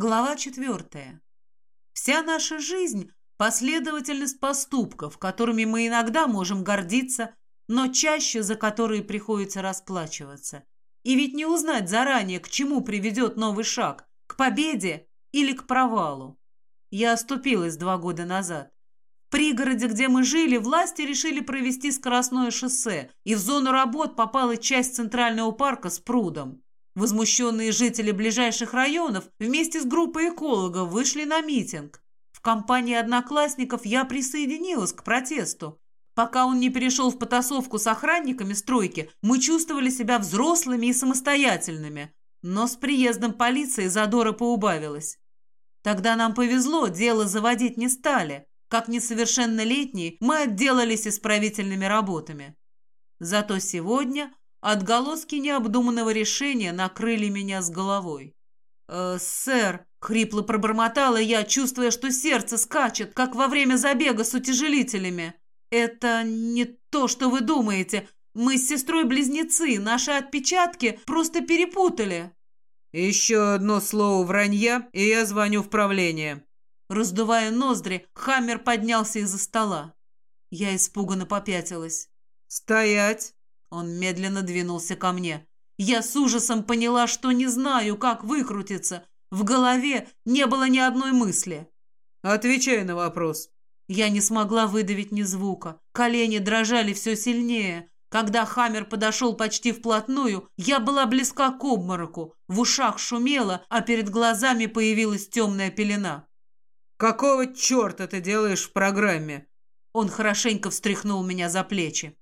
Глава четвертая. Вся наша жизнь – последовательность поступков, которыми мы иногда можем гордиться, но чаще за которые приходится расплачиваться. И ведь не узнать заранее, к чему приведет новый шаг – к победе или к провалу. Я оступилась два года назад. В пригороде, где мы жили, власти решили провести скоростное шоссе, и в зону работ попала часть центрального парка с прудом. Возмущенные жители ближайших районов вместе с группой экологов вышли на митинг. В компании одноклассников я присоединилась к протесту. Пока он не перешел в потасовку с охранниками стройки, мы чувствовали себя взрослыми и самостоятельными. Но с приездом полиции задора поубавилось. Тогда нам повезло, дело заводить не стали. Как несовершеннолетние, мы отделались исправительными работами. Зато сегодня Отголоски необдуманного решения накрыли меня с головой. «Э, «Сэр», — хрипло пробормотала я, чувствуя, что сердце скачет, как во время забега с утяжелителями. «Это не то, что вы думаете. Мы с сестрой близнецы, наши отпечатки просто перепутали». «Еще одно слово вранья, и я звоню в правление». Раздувая ноздри, Хаммер поднялся из-за стола. Я испуганно попятилась. «Стоять!» Он медленно двинулся ко мне. Я с ужасом поняла, что не знаю, как выкрутиться. В голове не было ни одной мысли. «Отвечай на вопрос». Я не смогла выдавить ни звука. Колени дрожали все сильнее. Когда Хаммер подошел почти вплотную, я была близка к обмороку. В ушах шумело, а перед глазами появилась темная пелена. «Какого черта ты делаешь в программе?» Он хорошенько встряхнул меня за плечи.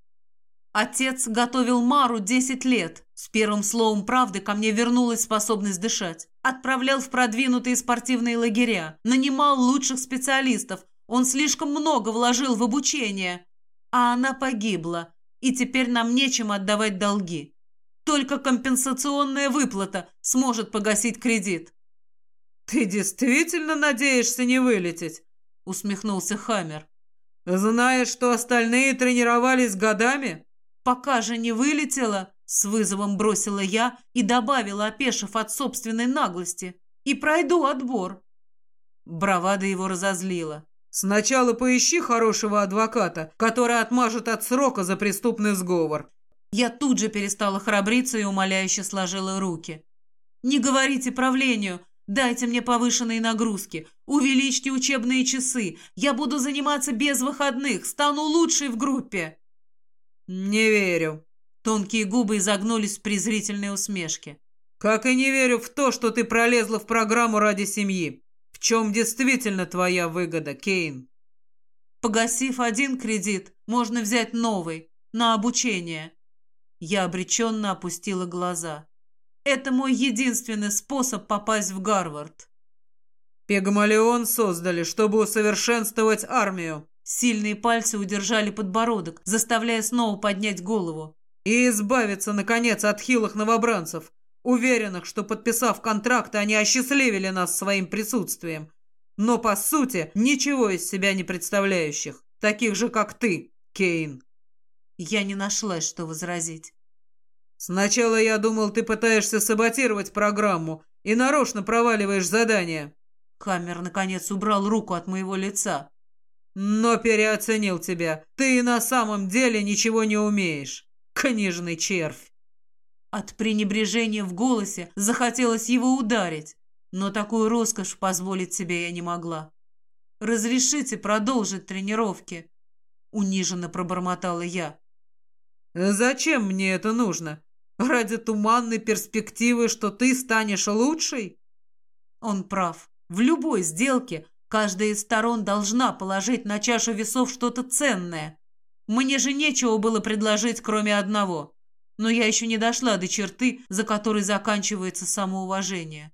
Отец готовил Мару десять лет. С первым словом правды ко мне вернулась способность дышать. Отправлял в продвинутые спортивные лагеря. Нанимал лучших специалистов. Он слишком много вложил в обучение. А она погибла. И теперь нам нечем отдавать долги. Только компенсационная выплата сможет погасить кредит. «Ты действительно надеешься не вылететь?» усмехнулся Хаммер. «Зная, что остальные тренировались годами?» «Пока же не вылетела!» — с вызовом бросила я и добавила, опешив от собственной наглости. «И пройду отбор!» Бравада его разозлила. «Сначала поищи хорошего адвоката, который отмажет от срока за преступный сговор». Я тут же перестала храбриться и умоляюще сложила руки. «Не говорите правлению, Дайте мне повышенные нагрузки, увеличьте учебные часы. Я буду заниматься без выходных, стану лучшей в группе. «Не верю». Тонкие губы изогнулись в презрительной усмешке. «Как и не верю в то, что ты пролезла в программу ради семьи. В чем действительно твоя выгода, Кейн?» «Погасив один кредит, можно взять новый, на обучение». Я обреченно опустила глаза. «Это мой единственный способ попасть в Гарвард». «Пегмалион создали, чтобы усовершенствовать армию», Сильные пальцы удержали подбородок, заставляя снова поднять голову. «И избавиться, наконец, от хилых новобранцев, уверенных, что, подписав контракты, они осчастливили нас своим присутствием, но, по сути, ничего из себя не представляющих, таких же, как ты, Кейн». Я не нашлась, что возразить. «Сначала я думал, ты пытаешься саботировать программу и нарочно проваливаешь задание». Камер, наконец, убрал руку от моего лица. Но переоценил тебя. Ты на самом деле ничего не умеешь. Книжный червь. От пренебрежения в голосе захотелось его ударить, но такую роскошь позволить себе я не могла. «Разрешите продолжить тренировки?» — униженно пробормотала я. «Зачем мне это нужно? Ради туманной перспективы, что ты станешь лучшей?» Он прав. В любой сделке Каждая из сторон должна положить на чашу весов что-то ценное. Мне же нечего было предложить, кроме одного. Но я еще не дошла до черты, за которой заканчивается самоуважение.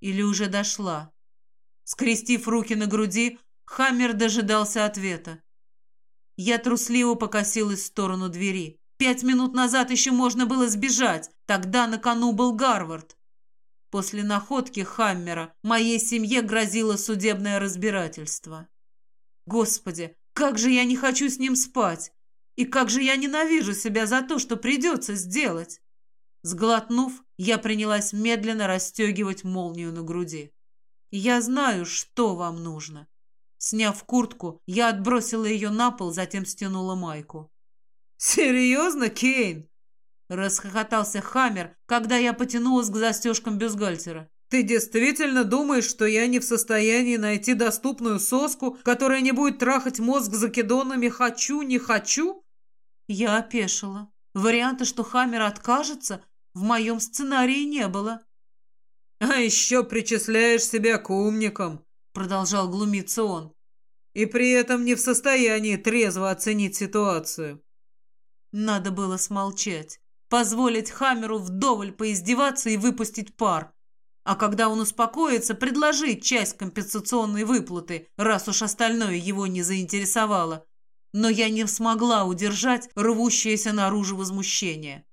Или уже дошла. Скрестив руки на груди, Хаммер дожидался ответа. Я трусливо покосилась в сторону двери. Пять минут назад еще можно было сбежать. Тогда на кону был Гарвард. После находки Хаммера моей семье грозило судебное разбирательство. Господи, как же я не хочу с ним спать! И как же я ненавижу себя за то, что придется сделать! Сглотнув, я принялась медленно расстегивать молнию на груди. Я знаю, что вам нужно. Сняв куртку, я отбросила ее на пол, затем стянула майку. «Серьезно, Кейн?» Расхохотался Хаммер, когда я потянулась к застежкам бюстгальтера. «Ты действительно думаешь, что я не в состоянии найти доступную соску, которая не будет трахать мозг закидонами «хочу, не хочу»?» Я опешила. Варианта, что Хаммер откажется, в моем сценарии не было. «А еще причисляешь себя к умникам», — продолжал глумиться он. «И при этом не в состоянии трезво оценить ситуацию». Надо было смолчать, позволить Хаммеру вдоволь поиздеваться и выпустить пар. А когда он успокоится, предложить часть компенсационной выплаты, раз уж остальное его не заинтересовало. Но я не смогла удержать рвущееся наружу возмущение.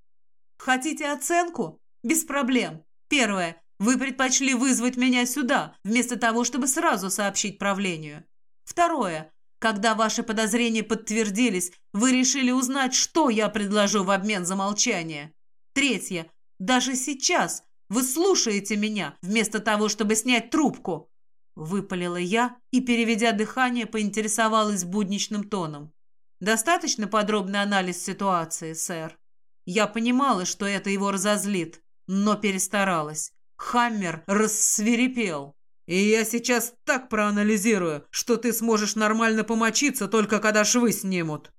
Хотите оценку? Без проблем. Первое. Вы предпочли вызвать меня сюда, вместо того, чтобы сразу сообщить правлению. Второе. Когда ваши подозрения подтвердились, вы решили узнать, что я предложу в обмен за молчание. Третье. Даже сейчас вы слушаете меня, вместо того, чтобы снять трубку. Выпалила я и, переведя дыхание, поинтересовалась будничным тоном. Достаточно подробный анализ ситуации, сэр. Я понимала, что это его разозлит, но перестаралась. Хаммер рассверепел. «И я сейчас так проанализирую, что ты сможешь нормально помочиться, только когда швы снимут».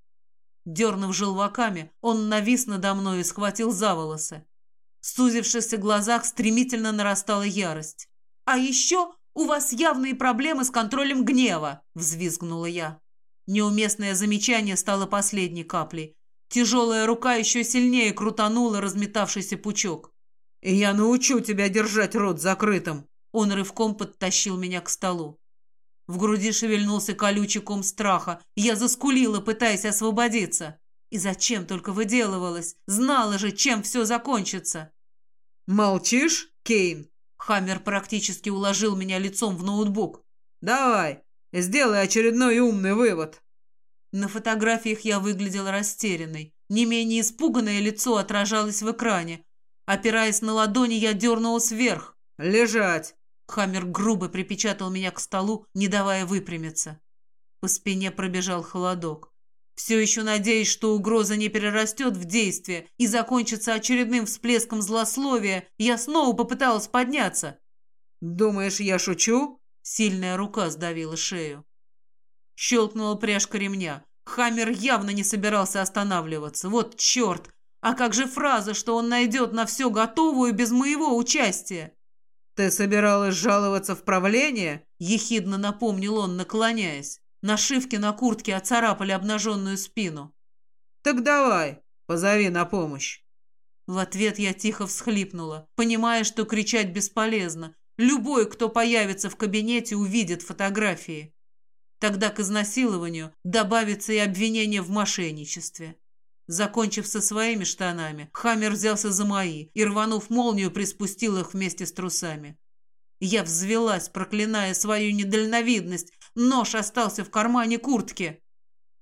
Дернув желваками, он навис надо мной и схватил за волосы. В сузившихся глазах стремительно нарастала ярость. «А еще у вас явные проблемы с контролем гнева!» – взвизгнула я. Неуместное замечание стало последней каплей. Тяжелая рука еще сильнее крутанула разметавшийся пучок. Я научу тебя держать рот закрытым. Он рывком подтащил меня к столу. В груди шевельнулся колючий ком страха. Я заскулила, пытаясь освободиться. И зачем только выделывалась? Знала же, чем все закончится. «Молчишь, Кейн?» Хаммер практически уложил меня лицом в ноутбук. «Давай, сделай очередной умный вывод». На фотографиях я выглядела растерянной. Не менее испуганное лицо отражалось в экране, Опираясь на ладони, я дернулась вверх. «Лежать!» Хаммер грубо припечатал меня к столу, не давая выпрямиться. По спине пробежал холодок. Все еще надеясь, что угроза не перерастет в действие и закончится очередным всплеском злословия, я снова попыталась подняться. «Думаешь, я шучу?» Сильная рука сдавила шею. Щелкнула пряжка ремня. Хаммер явно не собирался останавливаться. Вот черт! А как же фраза, что он найдет на все готовую без моего участия? «Ты собиралась жаловаться в правление?» – ехидно напомнил он, наклоняясь. Нашивки на куртке оцарапали обнаженную спину. «Так давай, позови на помощь». В ответ я тихо всхлипнула, понимая, что кричать бесполезно. Любой, кто появится в кабинете, увидит фотографии. Тогда к изнасилованию добавится и обвинение в мошенничестве. Закончив со своими штанами, Хаммер взялся за мои и, рванув молнию, приспустил их вместе с трусами. Я взвелась, проклиная свою недальновидность. Нож остался в кармане куртки.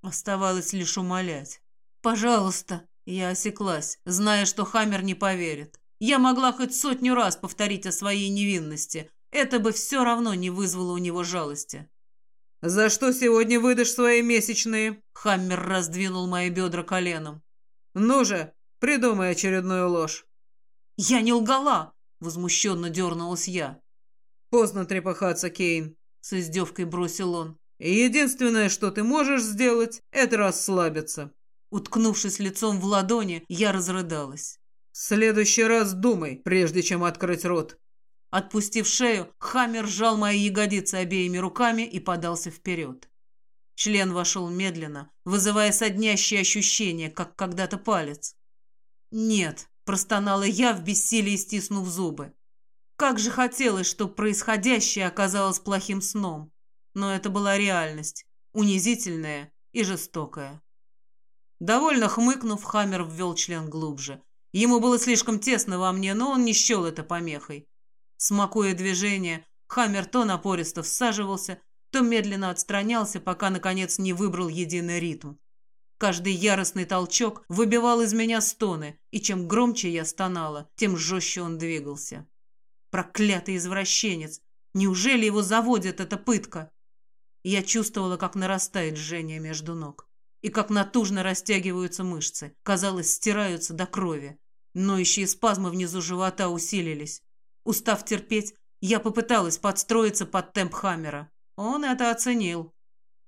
Оставалось лишь умолять. «Пожалуйста!» Я осеклась, зная, что Хаммер не поверит. Я могла хоть сотню раз повторить о своей невинности. Это бы все равно не вызвало у него жалости. «За что сегодня выдашь свои месячные?» Хаммер раздвинул мои бедра коленом. «Ну же, придумай очередную ложь». «Я не лгала!» — возмущенно дернулась я. «Поздно трепыхаться, Кейн», — с издевкой бросил он. «И единственное, что ты можешь сделать, это расслабиться». Уткнувшись лицом в ладони, я разрыдалась. «В следующий раз думай, прежде чем открыть рот. Отпустив шею, Хаммер сжал мои ягодицы обеими руками и подался вперед. Член вошел медленно, вызывая соднящее ощущение, как когда-то палец. «Нет», — простонала я в бессилии, стиснув зубы. Как же хотелось, чтобы происходящее оказалось плохим сном. Но это была реальность, унизительная и жестокая. Довольно хмыкнув, Хаммер ввел член глубже. Ему было слишком тесно во мне, но он не счел это помехой. Смакуя движение, Хаммер то напористо всаживался, то медленно отстранялся, пока, наконец, не выбрал единый ритм. Каждый яростный толчок выбивал из меня стоны, и чем громче я стонала, тем жестче он двигался. Проклятый извращенец! Неужели его заводит эта пытка? Я чувствовала, как нарастает жжение между ног и как натужно растягиваются мышцы, казалось, стираются до крови. Ноющие спазмы внизу живота усилились. Устав терпеть, я попыталась подстроиться под темп Хаммера. Он это оценил.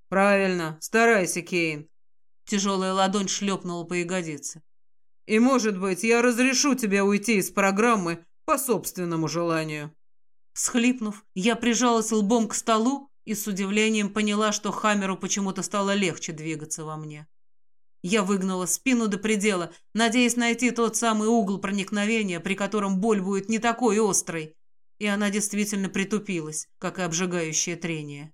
«Правильно, старайся, Кейн». Тяжелая ладонь шлепнула по ягодице. «И, может быть, я разрешу тебе уйти из программы по собственному желанию». Схлипнув, я прижалась лбом к столу и с удивлением поняла, что Хаммеру почему-то стало легче двигаться во мне. Я выгнула спину до предела, надеясь найти тот самый угол проникновения, при котором боль будет не такой острой. И она действительно притупилась, как и обжигающее трение.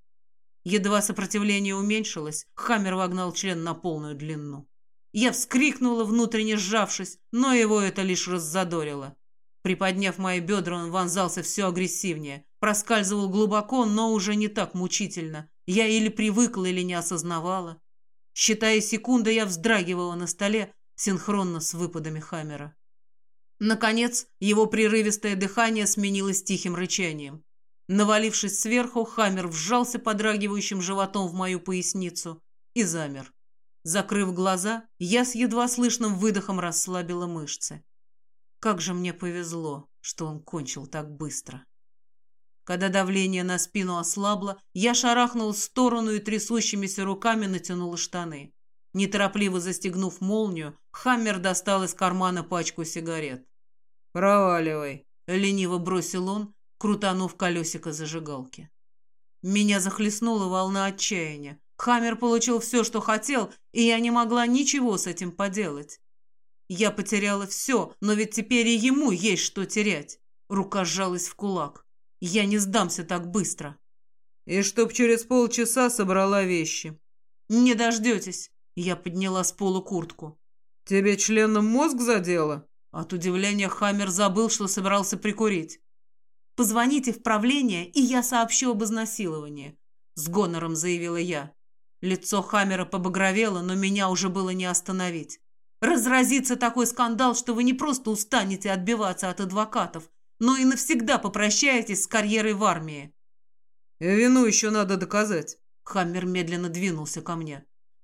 Едва сопротивление уменьшилось, Хаммер вогнал член на полную длину. Я вскрикнула, внутренне сжавшись, но его это лишь раззадорило. Приподняв мои бедра, он вонзался все агрессивнее. Проскальзывал глубоко, но уже не так мучительно. Я или привыкла, или не осознавала. Считая секунды, я вздрагивала на столе, синхронно с выпадами Хаммера. Наконец, его прерывистое дыхание сменилось тихим рычанием. Навалившись сверху, Хаммер вжался подрагивающим животом в мою поясницу и замер. Закрыв глаза, я с едва слышным выдохом расслабила мышцы. Как же мне повезло, что он кончил так быстро. Когда давление на спину ослабло, я шарахнул в сторону и трясущимися руками натянула штаны. Неторопливо застегнув молнию, Хаммер достал из кармана пачку сигарет. «Проваливай», — лениво бросил он, крутанув колесико зажигалки. Меня захлестнула волна отчаяния. Хаммер получил все, что хотел, и я не могла ничего с этим поделать. Я потеряла все, но ведь теперь и ему есть что терять. Рука сжалась в кулак. Я не сдамся так быстро. И чтоб через полчаса собрала вещи. Не дождетесь. Я подняла с пола куртку. Тебе членом мозг задело? От удивления Хаммер забыл, что собрался прикурить. «Позвоните в правление, и я сообщу об изнасиловании», — с гонором заявила я. Лицо Хаммера побагровело, но меня уже было не остановить. Разразится такой скандал, что вы не просто устанете отбиваться от адвокатов, но и навсегда попрощаетесь с карьерой в армии. Вину еще надо доказать. Хаммер медленно двинулся ко мне.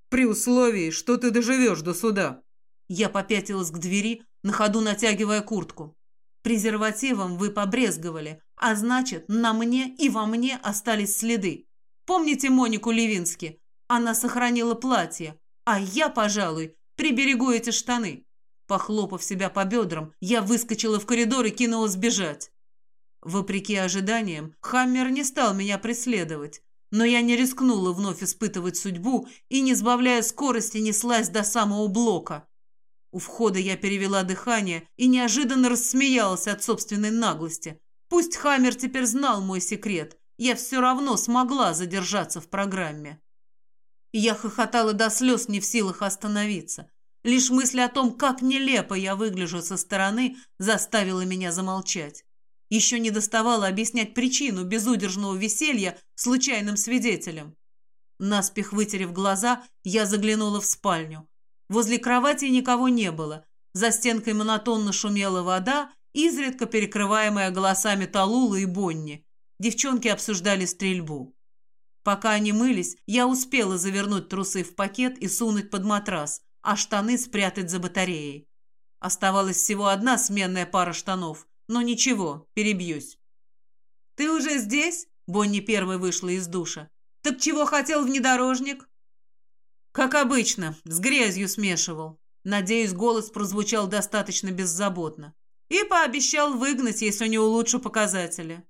При условии, что ты доживешь до суда. Я попятилась к двери, на ходу натягивая куртку. Презервативом вы побрезговали, а значит, на мне и во мне остались следы. Помните Монику Левински? Она сохранила платье, а я, пожалуй, Приберегу эти штаны. Похлопав себя по бедрам, я выскочила в коридор и кинулась бежать. Вопреки ожиданиям, Хаммер не стал меня преследовать, но я не рискнула вновь испытывать судьбу и, не сбавляя скорости, неслась до самого блока. У входа я перевела дыхание и неожиданно рассмеялась от собственной наглости. Пусть Хаммер теперь знал мой секрет, я все равно смогла задержаться в программе. Я хохотала до слез, не в силах остановиться. Лишь мысль о том, как нелепо я выгляжу со стороны, заставила меня замолчать. Еще не доставало объяснять причину безудержного веселья случайным свидетелям. Наспех вытерев глаза, я заглянула в спальню. Возле кровати никого не было. За стенкой монотонно шумела вода, изредка перекрываемая голосами Талулы и Бонни. Девчонки обсуждали стрельбу. Пока они мылись, я успела завернуть трусы в пакет и сунуть под матрас, а штаны спрятать за батареей. Оставалась всего одна сменная пара штанов, но ничего, перебьюсь. «Ты уже здесь?» — Бонни первой вышла из душа. «Так чего хотел внедорожник?» «Как обычно, с грязью смешивал». Надеюсь, голос прозвучал достаточно беззаботно. И пообещал выгнать, если не улучшу показатели.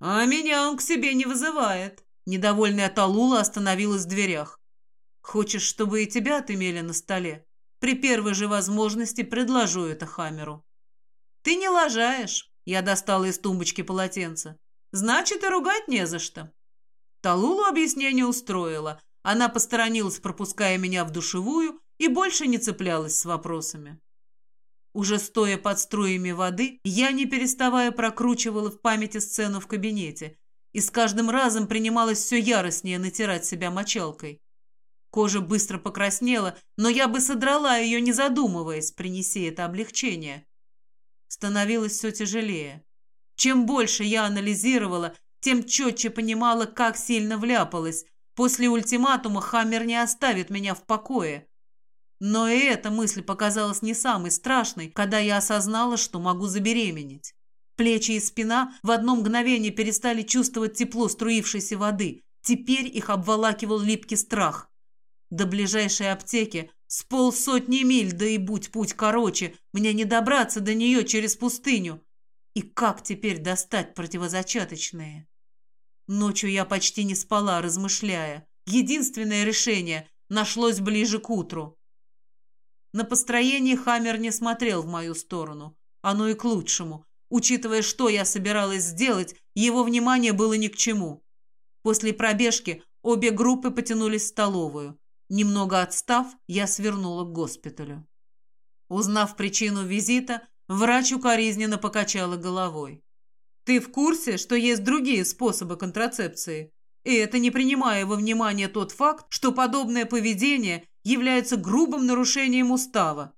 «А меня он к себе не вызывает». Недовольная Талула остановилась в дверях. «Хочешь, чтобы и тебя отымели на столе? При первой же возможности предложу это Хамеру». «Ты не лажаешь», — я достала из тумбочки полотенце. «Значит, и ругать не за что». Талулу объяснение устроило. Она посторонилась, пропуская меня в душевую, и больше не цеплялась с вопросами. Уже стоя под струями воды, я, не переставая, прокручивала в памяти сцену в кабинете и с каждым разом принималась все яростнее натирать себя мочалкой. Кожа быстро покраснела, но я бы содрала ее, не задумываясь, принеси это облегчение. Становилось все тяжелее. Чем больше я анализировала, тем четче понимала, как сильно вляпалась. После ультиматума Хаммер не оставит меня в покое. Но и эта мысль показалась не самой страшной, когда я осознала, что могу забеременеть. Плечи и спина в одно мгновение перестали чувствовать тепло струившейся воды. Теперь их обволакивал липкий страх. До ближайшей аптеки с полсотни миль, да и будь путь короче, мне не добраться до нее через пустыню. И как теперь достать противозачаточные? Ночью я почти не спала, размышляя. Единственное решение нашлось ближе к утру. На построении Хаммер не смотрел в мою сторону. Оно и к лучшему. Учитывая, что я собиралась сделать, его внимание было ни к чему. После пробежки обе группы потянулись в столовую. Немного отстав, я свернула к госпиталю. Узнав причину визита, врач укоризненно покачала головой. «Ты в курсе, что есть другие способы контрацепции? И это не принимая во внимание тот факт, что подобное поведение является грубым нарушением устава.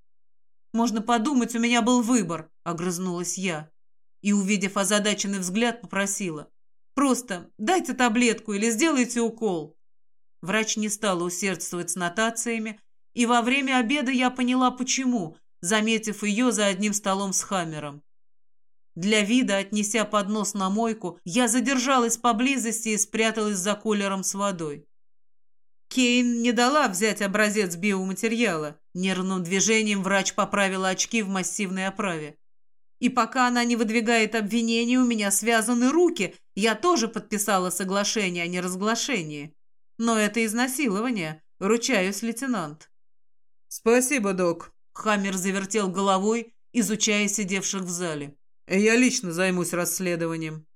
«Можно подумать, у меня был выбор», — огрызнулась я. И, увидев озадаченный взгляд, попросила. «Просто дайте таблетку или сделайте укол». Врач не стала усердствовать с нотациями, и во время обеда я поняла, почему, заметив ее за одним столом с Хаммером. Для вида, отнеся поднос на мойку, я задержалась поблизости и спряталась за кулером с водой. Кейн не дала взять образец биоматериала. Нервным движением врач поправила очки в массивной оправе. И пока она не выдвигает обвинений, у меня связаны руки. Я тоже подписала соглашение о неразглашении. Но это изнасилование. Ручаюсь, лейтенант. Спасибо, док. Хаммер завертел головой, изучая сидевших в зале. Я лично займусь расследованием.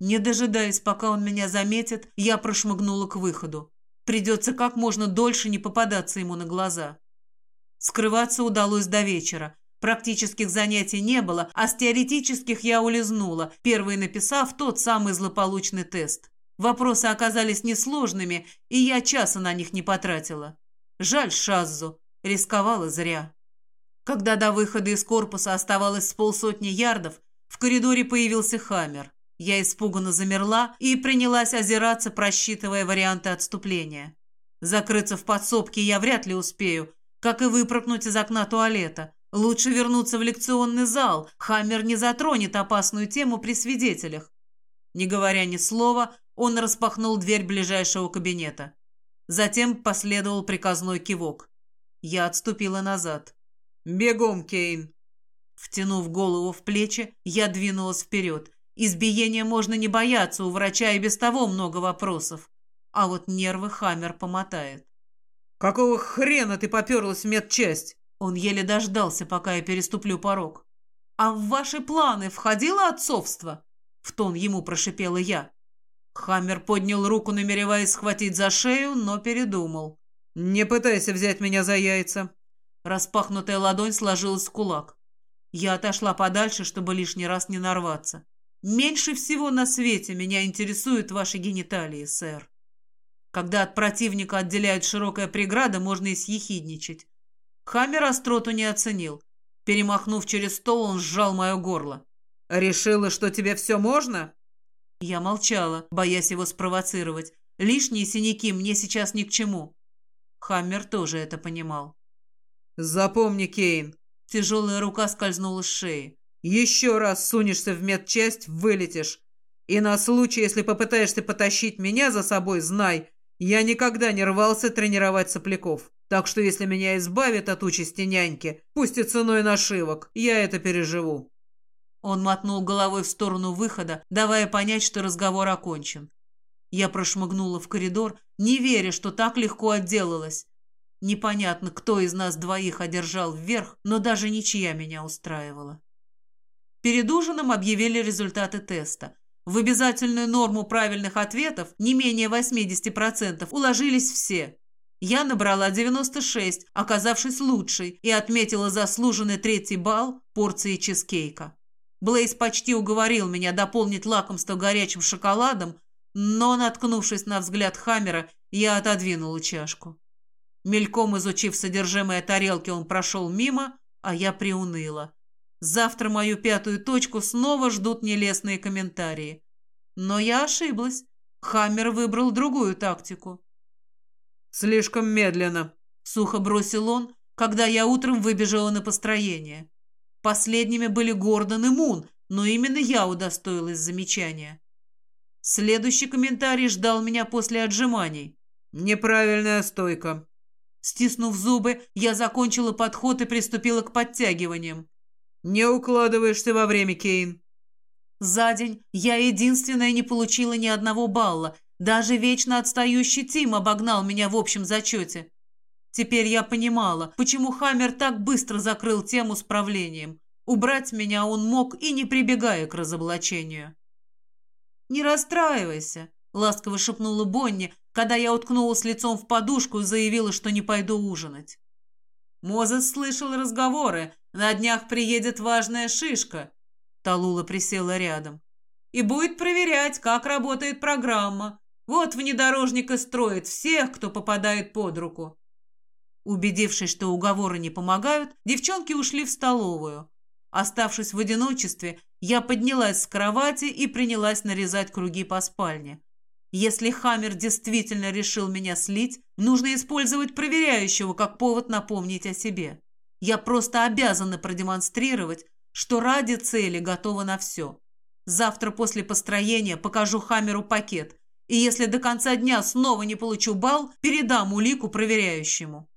Не дожидаясь, пока он меня заметит, я прошмыгнула к выходу. Придется как можно дольше не попадаться ему на глаза. Скрываться удалось до вечера. Практических занятий не было, а с теоретических я улизнула, первый написав тот самый злополучный тест. Вопросы оказались несложными, и я часа на них не потратила. Жаль Шаззу, рисковала зря. Когда до выхода из корпуса оставалось с полсотни ярдов, в коридоре появился Хаммер. Я испуганно замерла и принялась озираться, просчитывая варианты отступления. Закрыться в подсобке я вряд ли успею, как и выпрыгнуть из окна туалета. Лучше вернуться в лекционный зал. Хаммер не затронет опасную тему при свидетелях. Не говоря ни слова, он распахнул дверь ближайшего кабинета. Затем последовал приказной кивок. Я отступила назад. «Бегом, Кейн!» Втянув голову в плечи, я двинулась вперед. Избиения можно не бояться, у врача и без того много вопросов. А вот нервы Хаммер помотает. «Какого хрена ты поперлась в медчасть?» Он еле дождался, пока я переступлю порог. «А в ваши планы входило отцовство?» В тон ему прошипела я. Хаммер поднял руку, намереваясь схватить за шею, но передумал. «Не пытайся взять меня за яйца». Распахнутая ладонь сложилась в кулак. Я отошла подальше, чтобы лишний раз не нарваться. Меньше всего на свете меня интересуют ваши гениталии, сэр. Когда от противника отделяют широкая преграда, можно и съехидничать. Хаммер остроту не оценил. Перемахнув через стол, он сжал мое горло. «Решила, что тебе все можно?» Я молчала, боясь его спровоцировать. Лишние синяки мне сейчас ни к чему. Хаммер тоже это понимал. «Запомни, Кейн!» Тяжелая рука скользнула с шеи. Еще раз сунешься в медчасть, вылетишь. И на случай, если попытаешься потащить меня за собой, знай, я никогда не рвался тренировать сопляков. Так что если меня избавят от участи няньки, пусть и ценой нашивок, я это переживу». Он мотнул головой в сторону выхода, давая понять, что разговор окончен. Я прошмыгнула в коридор, не веря, что так легко отделалась. Непонятно, кто из нас двоих одержал вверх, но даже ничья меня устраивала. Перед ужином объявили результаты теста. В обязательную норму правильных ответов, не менее 80%, уложились все. Я набрала 96, оказавшись лучшей, и отметила заслуженный третий балл порции чизкейка. Блейз почти уговорил меня дополнить лакомство горячим шоколадом, но, наткнувшись на взгляд Хаммера, я отодвинула чашку. Мельком изучив содержимое тарелки, он прошел мимо, а я приуныла. Завтра мою пятую точку снова ждут нелестные комментарии. Но я ошиблась. Хаммер выбрал другую тактику. «Слишком медленно», — сухо бросил он, когда я утром выбежала на построение. Последними были Гордон и Мун, но именно я удостоилась замечания. Следующий комментарий ждал меня после отжиманий. «Неправильная стойка». Стиснув зубы, я закончила подход и приступила к подтягиваниям. «Не укладываешься во время, Кейн». За день я единственная не получила ни одного балла. Даже вечно отстающий Тим обогнал меня в общем зачете. Теперь я понимала, почему Хаммер так быстро закрыл тему с правлением. Убрать меня он мог и не прибегая к разоблачению. «Не расстраивайся», — ласково шепнула Бонни, когда я уткнулась лицом в подушку и заявила, что не пойду ужинать. Мозес слышал разговоры. На днях приедет важная шишка. Талула присела рядом. И будет проверять, как работает программа. Вот внедорожник и строит всех, кто попадает под руку. Убедившись, что уговоры не помогают, девчонки ушли в столовую. Оставшись в одиночестве, я поднялась с кровати и принялась нарезать круги по спальне. Если Хаммер действительно решил меня слить, нужно использовать проверяющего как повод напомнить о себе. Я просто обязана продемонстрировать, что ради цели готова на все. Завтра после построения покажу Хаммеру пакет, и если до конца дня снова не получу бал, передам улику проверяющему.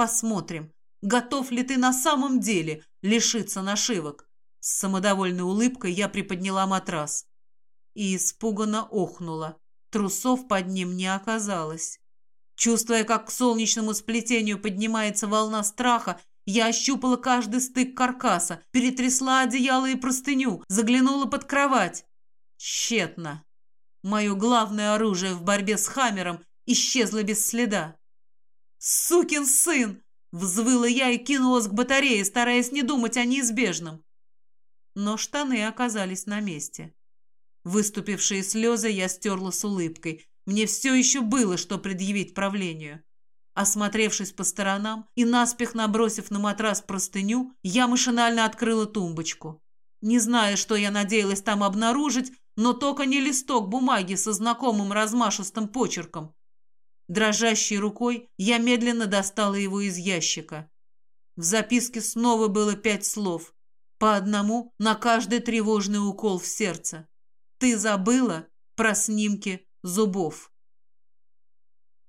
Посмотрим, готов ли ты на самом деле лишиться нашивок. С самодовольной улыбкой я приподняла матрас и испуганно охнула. Трусов под ним не оказалось. Чувствуя, как к солнечному сплетению поднимается волна страха, я ощупала каждый стык каркаса, перетрясла одеяло и простыню, заглянула под кровать. Тщетно. Мое главное оружие в борьбе с Хаммером исчезло без следа. «Сукин сын!» — взвыла я и кинулась к батарее, стараясь не думать о неизбежном. Но штаны оказались на месте. Выступившие слезы я стерла с улыбкой. Мне все еще было, что предъявить правлению. Осмотревшись по сторонам и наспех набросив на матрас простыню, я машинально открыла тумбочку. Не зная, что я надеялась там обнаружить, но только не листок бумаги со знакомым размашистым почерком. Дрожащей рукой я медленно достала его из ящика. В записке снова было пять слов, по одному на каждый тревожный укол в сердце. Ты забыла про снимки зубов.